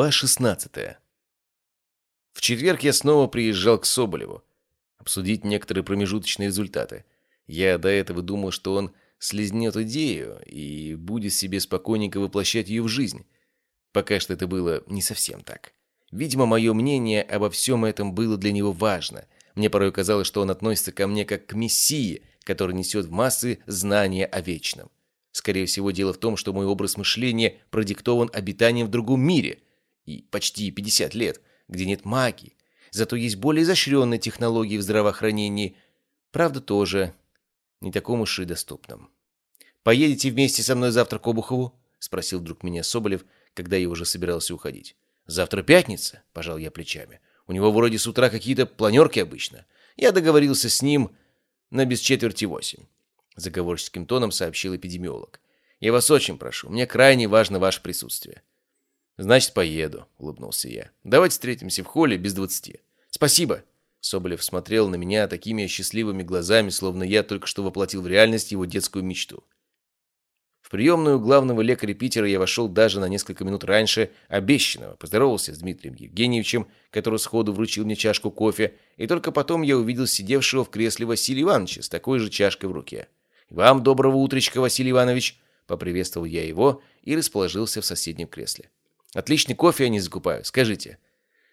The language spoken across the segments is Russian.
Глава 16. В четверг я снова приезжал к Соболеву. Обсудить некоторые промежуточные результаты. Я до этого думал, что он слезнет идею и будет себе спокойненько воплощать ее в жизнь. Пока что это было не совсем так. Видимо, мое мнение обо всем этом было для него важно. Мне порой казалось, что он относится ко мне как к мессии, который несет в массы знания о вечном. Скорее всего, дело в том, что мой образ мышления продиктован обитанием в другом мире, и почти 50 лет, где нет магии. Зато есть более изощренные технологии в здравоохранении, правда, тоже не таком уж и доступном. «Поедете вместе со мной завтра к Обухову?» — спросил вдруг меня Соболев, когда я уже собирался уходить. «Завтра пятница?» — пожал я плечами. «У него вроде с утра какие-то планерки обычно. Я договорился с ним на без четверти восемь заговорческим тоном сообщил эпидемиолог. «Я вас очень прошу, мне крайне важно ваше присутствие». «Значит, поеду», — улыбнулся я. «Давайте встретимся в холле без двадцати». «Спасибо». Соболев смотрел на меня такими счастливыми глазами, словно я только что воплотил в реальность его детскую мечту. В приемную главного лекаря Питера я вошел даже на несколько минут раньше обещанного, поздоровался с Дмитрием Евгеньевичем, который сходу вручил мне чашку кофе, и только потом я увидел сидевшего в кресле Василия Ивановича с такой же чашкой в руке. «Вам доброго утречка, Василий Иванович!» Поприветствовал я его и расположился в соседнем кресле. «Отличный кофе я не закупаю, скажите».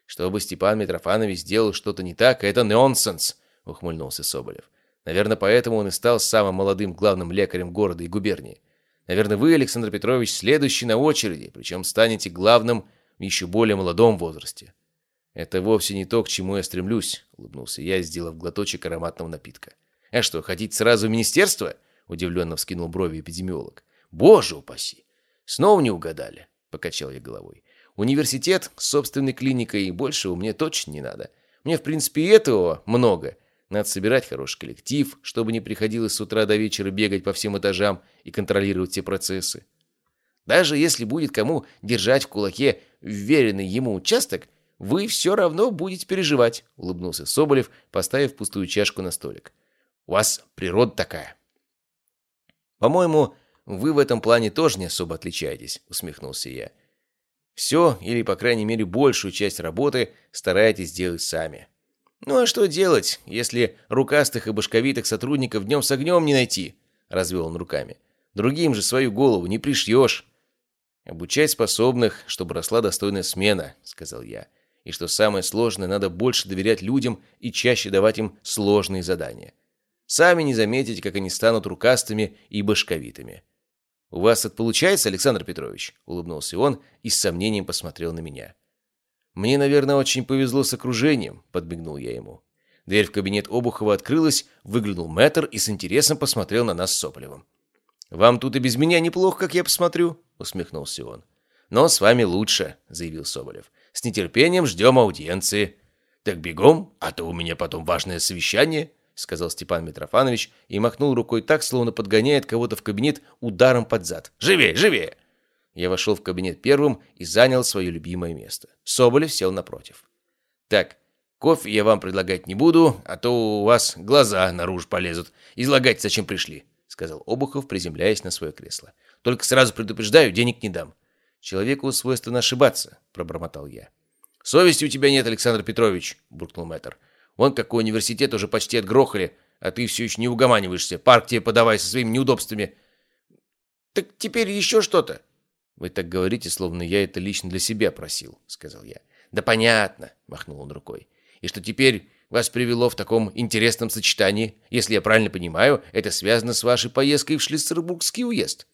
«Чтобы Степан Митрофанович сделал что-то не так, это нонсенс!» — ухмыльнулся Соболев. «Наверное, поэтому он и стал самым молодым главным лекарем города и губернии. Наверное, вы, Александр Петрович, следующий на очереди, причем станете главным в еще более молодом возрасте». «Это вовсе не то, к чему я стремлюсь», — улыбнулся я, сделав глоточек ароматного напитка. «А что, хотите сразу в министерство?» — удивленно вскинул брови эпидемиолог. «Боже упаси! Снова не угадали!» — покачал я головой. «Университет с собственной клиникой большего мне точно не надо. Мне, в принципе, этого много. Надо собирать хороший коллектив, чтобы не приходилось с утра до вечера бегать по всем этажам и контролировать все процессы. Даже если будет кому держать в кулаке вверенный ему участок, вы все равно будете переживать», — улыбнулся Соболев, поставив пустую чашку на столик. «У вас природа такая». «По-моему, вы в этом плане тоже не особо отличаетесь», — усмехнулся я. «Все, или, по крайней мере, большую часть работы стараетесь делать сами». «Ну а что делать, если рукастых и башковитых сотрудников днем с огнем не найти?» — развел он руками. «Другим же свою голову не пришьешь». «Обучать способных, чтобы росла достойная смена», — сказал я. «И что самое сложное, надо больше доверять людям и чаще давать им сложные задания. Сами не заметите, как они станут рукастыми и башковитыми. «У вас это получается, Александр Петрович?» — улыбнулся он и с сомнением посмотрел на меня. «Мне, наверное, очень повезло с окружением», — подмигнул я ему. Дверь в кабинет Обухова открылась, выглянул мэтр и с интересом посмотрел на нас с Соболевым. «Вам тут и без меня неплохо, как я посмотрю», — усмехнулся он. «Но с вами лучше», — заявил Соболев. «С нетерпением ждем аудиенции». «Так бегом, а то у меня потом важное совещание», сказал Степан Митрофанович и махнул рукой так, словно подгоняет кого-то в кабинет ударом под зад. «Живее, живее!» Я вошел в кабинет первым и занял свое любимое место. Соболев сел напротив. «Так, кофе я вам предлагать не буду, а то у вас глаза наружу полезут. Излагать зачем пришли», — сказал Обухов, приземляясь на свое кресло. «Только сразу предупреждаю, денег не дам». «Человеку свойственно ошибаться», — пробормотал я. «Совести у тебя нет, Александр Петрович», — буркнул мэтр. Вон какой университет уже почти отгрохали, а ты все еще не угоманиваешься. Парк тебе подавай со своими неудобствами. Так теперь еще что-то. Вы так говорите, словно я это лично для себя просил, сказал я. Да понятно, махнул он рукой. И что теперь вас привело в таком интересном сочетании? Если я правильно понимаю, это связано с вашей поездкой в Шлиссербургский уезд.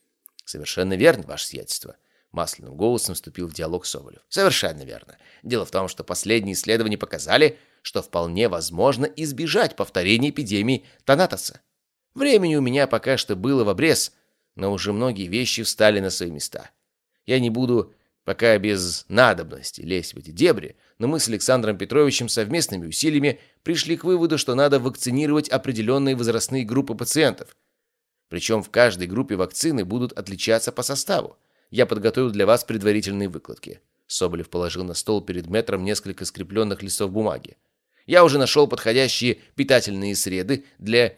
Совершенно верно, ваше сиятельство. Масляным голосом вступил в диалог Соболев. Совершенно верно. Дело в том, что последние исследования показали, что вполне возможно избежать повторения эпидемии Танатоса. Времени у меня пока что было в обрез, но уже многие вещи встали на свои места. Я не буду пока без надобности лезть в эти дебри, но мы с Александром Петровичем совместными усилиями пришли к выводу, что надо вакцинировать определенные возрастные группы пациентов. Причем в каждой группе вакцины будут отличаться по составу. Я подготовил для вас предварительные выкладки. Соболев положил на стол перед метром несколько скрепленных листов бумаги. Я уже нашел подходящие питательные среды для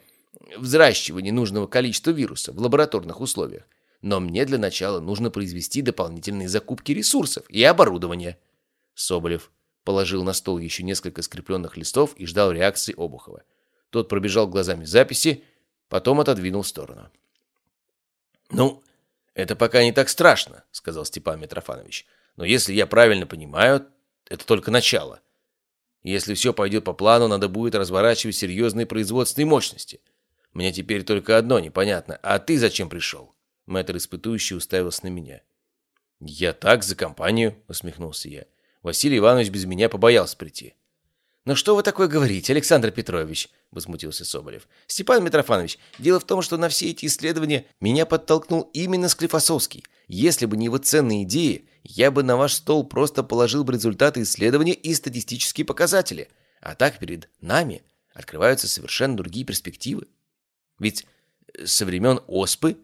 взращивания нужного количества вируса в лабораторных условиях. Но мне для начала нужно произвести дополнительные закупки ресурсов и оборудования. Соболев положил на стол еще несколько скрепленных листов и ждал реакции Обухова. Тот пробежал глазами записи, потом отодвинул в сторону. «Ну, это пока не так страшно», — сказал Степан Митрофанович. «Но если я правильно понимаю, это только начало. Если все пойдет по плану, надо будет разворачивать серьезные производственные мощности. Мне теперь только одно непонятно. А ты зачем пришел?» Мэтр испытующий уставился на меня. «Я так, за компанию», — усмехнулся я. Василий Иванович без меня побоялся прийти. «Ну что вы такое говорите, Александр Петрович?» – возмутился Соболев. «Степан Митрофанович, дело в том, что на все эти исследования меня подтолкнул именно Склифосовский. Если бы не его ценные идеи, я бы на ваш стол просто положил бы результаты исследования и статистические показатели. А так перед нами открываются совершенно другие перспективы. Ведь со времен ОСПы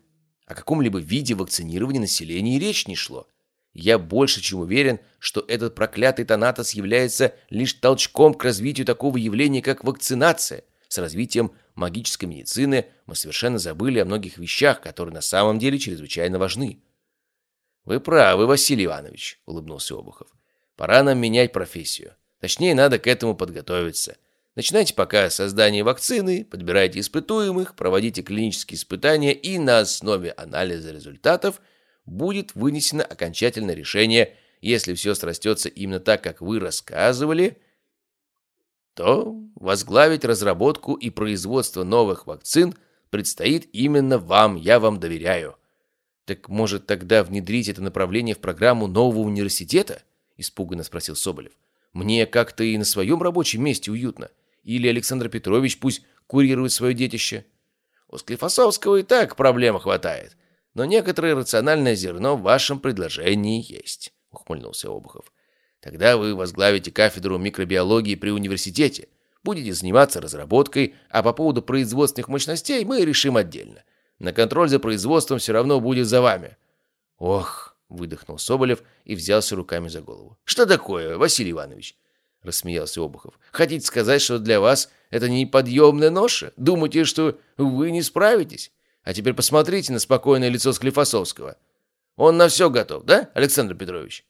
о каком-либо виде вакцинирования населения и речь не шло. Я больше чем уверен, что этот проклятый Танатос является лишь толчком к развитию такого явления, как вакцинация. С развитием магической медицины мы совершенно забыли о многих вещах, которые на самом деле чрезвычайно важны. «Вы правы, Василий Иванович», — улыбнулся Обухов. «Пора нам менять профессию. Точнее, надо к этому подготовиться. Начинайте пока с создания вакцины, подбирайте испытуемых, проводите клинические испытания и на основе анализа результатов будет вынесено окончательное решение. Если все срастется именно так, как вы рассказывали, то возглавить разработку и производство новых вакцин предстоит именно вам, я вам доверяю. «Так, может, тогда внедрить это направление в программу нового университета?» – испуганно спросил Соболев. «Мне как-то и на своем рабочем месте уютно. Или Александр Петрович пусть курирует свое детище». «У Склифосовского и так проблем хватает, но некоторое рациональное зерно в вашем предложении есть», – ухмыльнулся Обухов. «Тогда вы возглавите кафедру микробиологии при университете, будете заниматься разработкой, а по поводу производственных мощностей мы решим отдельно. На контроль за производством все равно будет за вами». «Ох!» — выдохнул Соболев и взялся руками за голову. «Что такое, Василий Иванович?» — рассмеялся Обухов. «Хотите сказать, что для вас это неподъемная ноша? Думаете, что вы не справитесь? А теперь посмотрите на спокойное лицо Склифосовского. Он на все готов, да, Александр Петрович?»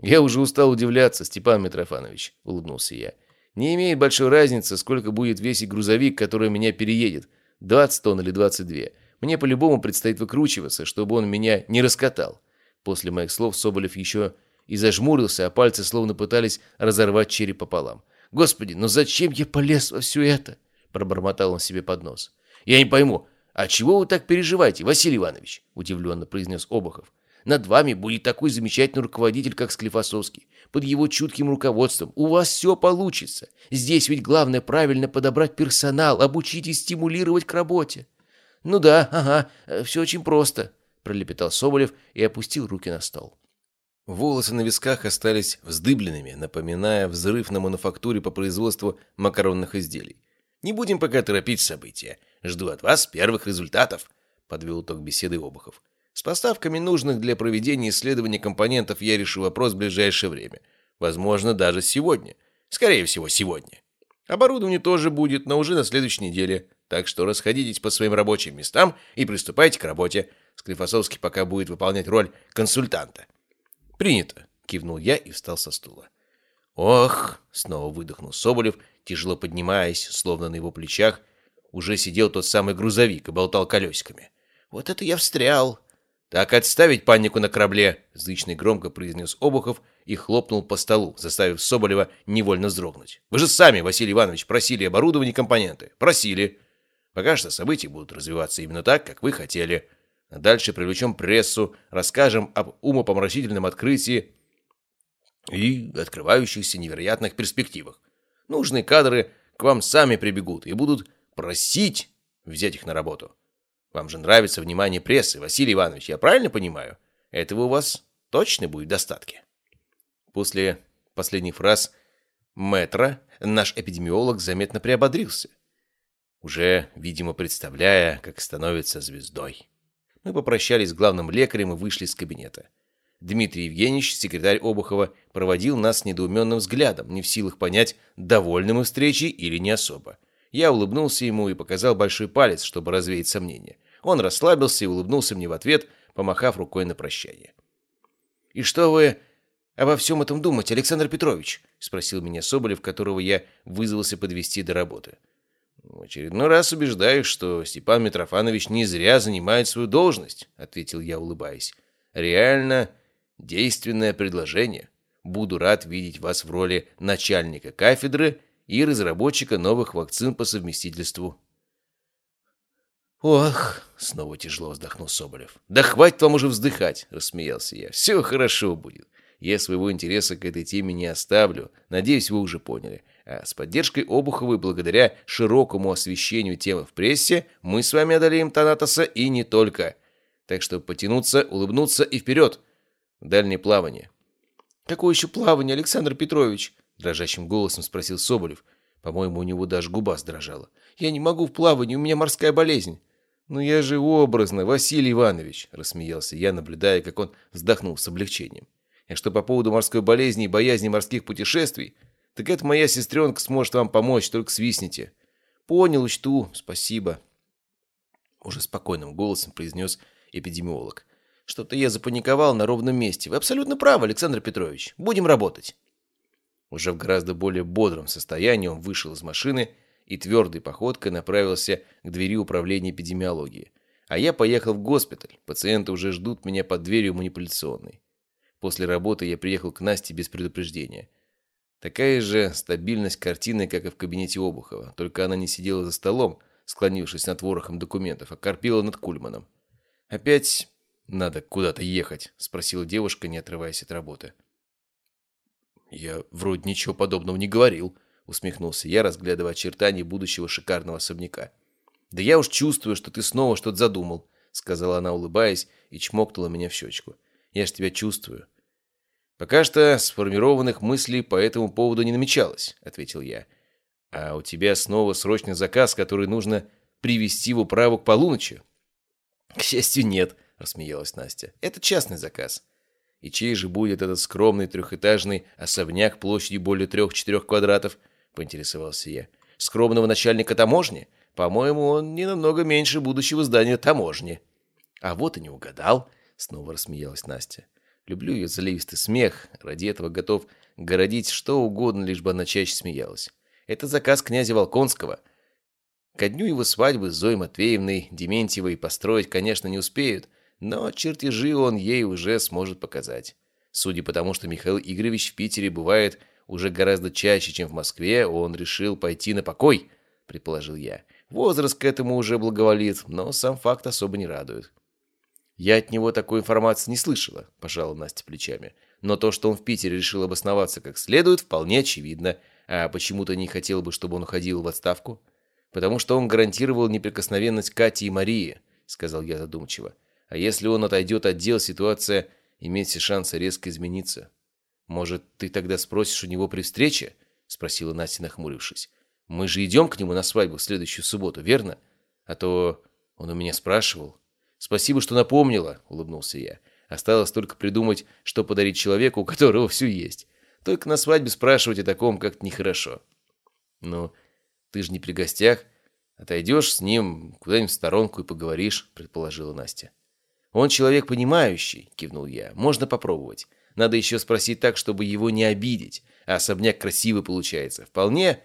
«Я уже устал удивляться, Степан Митрофанович», — улыбнулся я. «Не имеет большой разницы, сколько будет весить грузовик, который меня переедет. 20 тонн или 22. Мне по-любому предстоит выкручиваться, чтобы он меня не раскатал. После моих слов Соболев еще и зажмурился, а пальцы словно пытались разорвать череп пополам. «Господи, но зачем я полез во все это?» Пробормотал он себе под нос. «Я не пойму, а чего вы так переживаете, Василий Иванович?» Удивленно произнес Обухов. «Над вами будет такой замечательный руководитель, как Склифосовский. Под его чутким руководством у вас все получится. Здесь ведь главное правильно подобрать персонал, обучить и стимулировать к работе. «Ну да, ага, э, все очень просто», — пролепетал Соболев и опустил руки на стол. Волосы на висках остались вздыбленными, напоминая взрыв на мануфактуре по производству макаронных изделий. «Не будем пока торопить события. Жду от вас первых результатов», — подвел итог беседы Обухов. «С поставками нужных для проведения исследований компонентов я решу вопрос в ближайшее время. Возможно, даже сегодня. Скорее всего, сегодня. Оборудование тоже будет, но уже на следующей неделе. Так что расходитесь по своим рабочим местам и приступайте к работе. Склифосовский пока будет выполнять роль консультанта. «Принято», — кивнул я и встал со стула. «Ох!» — снова выдохнул Соболев, тяжело поднимаясь, словно на его плечах уже сидел тот самый грузовик и болтал колесиками. «Вот это я встрял!» «Так отставить панику на корабле!» — зычный громко произнес Обухов и хлопнул по столу, заставив Соболева невольно вздрогнуть. «Вы же сами, Василий Иванович, просили оборудование и компоненты. Просили. Пока что события будут развиваться именно так, как вы хотели. А дальше привлечем прессу, расскажем об умопомрачительном открытии и открывающихся невероятных перспективах. Нужные кадры к вам сами прибегут и будут просить взять их на работу. Вам же нравится внимание прессы, Василий Иванович, я правильно понимаю? Этого у вас точно будет достатки. После последних фраз Метра наш эпидемиолог заметно приободрился – уже, видимо, представляя, как становится звездой. Мы попрощались с главным лекарем и вышли из кабинета. Дмитрий Евгеньевич, секретарь Обухова, проводил нас недоуменным взглядом, не в силах понять, довольны мы встречей или не особо. Я улыбнулся ему и показал большой палец, чтобы развеять сомнения. Он расслабился и улыбнулся мне в ответ, помахав рукой на прощание. «И что вы обо всем этом думаете, Александр Петрович?» — спросил меня Соболев, которого я вызвался подвести до работы. «В очередной раз убеждаюсь, что Степан Митрофанович не зря занимает свою должность», — ответил я, улыбаясь. «Реально действенное предложение. Буду рад видеть вас в роли начальника кафедры и разработчика новых вакцин по совместительству». «Ох!» — снова тяжело вздохнул Соболев. «Да хватит вам уже вздыхать!» — рассмеялся я. «Все хорошо будет. Я своего интереса к этой теме не оставлю. Надеюсь, вы уже поняли. А с поддержкой Обуховой, благодаря широкому освещению темы в прессе, мы с вами одолеем Танатоса и не только. Так что потянуться, улыбнуться и вперед! В дальнее плавание». «Какое еще плавание, Александр Петрович?» — дрожащим голосом спросил Соболев. По-моему, у него даже губа сдрожала. «Я не могу в плавании, у меня морская болезнь». «Ну я же образно, Василий Иванович!» – рассмеялся я, наблюдая, как он вздохнул с облегчением. «И что по поводу морской болезни и боязни морских путешествий, так это моя сестренка сможет вам помочь, только свистните». «Понял, учту, спасибо». Уже спокойным голосом произнес эпидемиолог. «Что-то я запаниковал на ровном месте. Вы абсолютно правы, Александр Петрович. Будем работать». Уже в гораздо более бодром состоянии он вышел из машины и твердой походкой направился к двери управления эпидемиологии. А я поехал в госпиталь. Пациенты уже ждут меня под дверью манипуляционной. После работы я приехал к Насте без предупреждения. Такая же стабильность картины, как и в кабинете Обухова. Только она не сидела за столом, склонившись над ворохом документов, а корпела над Кульманом. «Опять надо куда-то ехать?» – спросила девушка, не отрываясь от работы. «Я вроде ничего подобного не говорил», усмехнулся я, разглядывая очертания будущего шикарного особняка. «Да я уж чувствую, что ты снова что-то задумал», сказала она, улыбаясь, и чмокнула меня в щечку. «Я ж тебя чувствую». «Пока что сформированных мыслей по этому поводу не намечалось», ответил я. «А у тебя снова срочный заказ, который нужно привести в управу к полуночи?» «К счастью, нет», рассмеялась Настя. «Это частный заказ». «И чей же будет этот скромный трехэтажный особняк площадью более трех-четырех квадратов?» — поинтересовался я. «Скромного начальника таможни? По-моему, он не намного меньше будущего здания таможни». «А вот и не угадал», — снова рассмеялась Настя. «Люблю ее заливистый смех, ради этого готов городить что угодно, лишь бы она чаще смеялась. Это заказ князя Волконского. Ко дню его свадьбы с Зоей Матвеевной Дементьевой построить, конечно, не успеют, но чертежи он ей уже сможет показать. Судя по тому, что Михаил Игоревич в Питере бывает уже гораздо чаще, чем в Москве, он решил пойти на покой, предположил я. Возраст к этому уже благоволит, но сам факт особо не радует. Я от него такой информации не слышала, пожала Настя плечами. Но то, что он в Питере решил обосноваться как следует, вполне очевидно. А почему-то не хотел бы, чтобы он уходил в отставку? Потому что он гарантировал неприкосновенность Кати и Марии, сказал я задумчиво. А если он отойдет от дел, ситуация имеет все шансы резко измениться. «Может, ты тогда спросишь у него при встрече?» — спросила Настя, нахмурившись. «Мы же идем к нему на свадьбу в следующую субботу, верно? А то он у меня спрашивал». «Спасибо, что напомнила», — улыбнулся я. «Осталось только придумать, что подарить человеку, у которого все есть. Только на свадьбе спрашивать о таком как-то нехорошо». «Ну, ты же не при гостях. Отойдешь с ним куда-нибудь в сторонку и поговоришь», — предположила Настя. «Он человек понимающий», — кивнул я. «Можно попробовать. Надо еще спросить так, чтобы его не обидеть. А особняк красивый получается. Вполне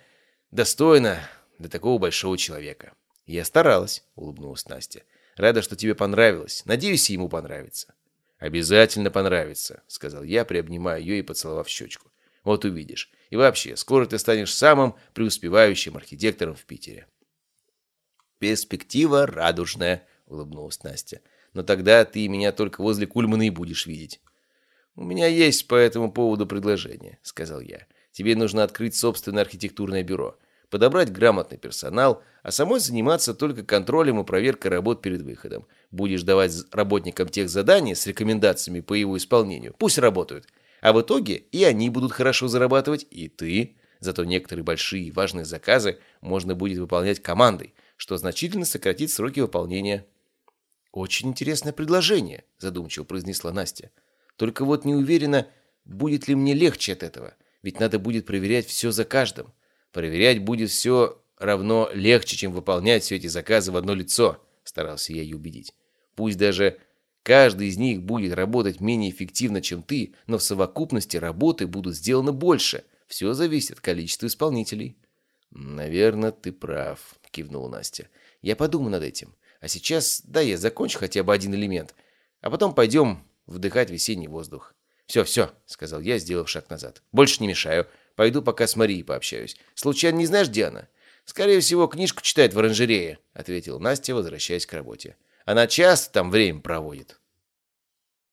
достойно для такого большого человека. Я старалась, улыбнулась Настя. Рада, что тебе понравилось. Надеюсь, ему понравится. Обязательно понравится, сказал я, приобнимая ее и поцеловав щечку. Вот увидишь. И вообще, скоро ты станешь самым преуспевающим архитектором в Питере. Перспектива радужная, улыбнулась Настя. Но тогда ты меня только возле Кульмана и будешь видеть. «У меня есть по этому поводу предложение», — сказал я. «Тебе нужно открыть собственное архитектурное бюро, подобрать грамотный персонал, а самой заниматься только контролем и проверкой работ перед выходом. Будешь давать работникам тех задания с рекомендациями по его исполнению. Пусть работают. А в итоге и они будут хорошо зарабатывать, и ты. Зато некоторые большие и важные заказы можно будет выполнять командой, что значительно сократит сроки выполнения». «Очень интересное предложение», — задумчиво произнесла Настя. Только вот не уверена, будет ли мне легче от этого. Ведь надо будет проверять все за каждым. Проверять будет все равно легче, чем выполнять все эти заказы в одно лицо, старался я ее убедить. Пусть даже Каждый из них будет работать менее эффективно, чем ты, но в совокупности работы будут сделаны больше. Все зависит от количества исполнителей». «Наверное, ты прав», — кивнула Настя. «Я подумаю над этим. А сейчас дай я закончу хотя бы один элемент, а потом пойдем вдыхать весенний воздух». «Все, все», — сказал я, сделав шаг назад. «Больше не мешаю. Пойду пока с Марией пообщаюсь. Случайно не знаешь, где она?» «Скорее всего, книжку читает в оранжерее», — ответила Настя, возвращаясь к работе. «Она часто там время проводит».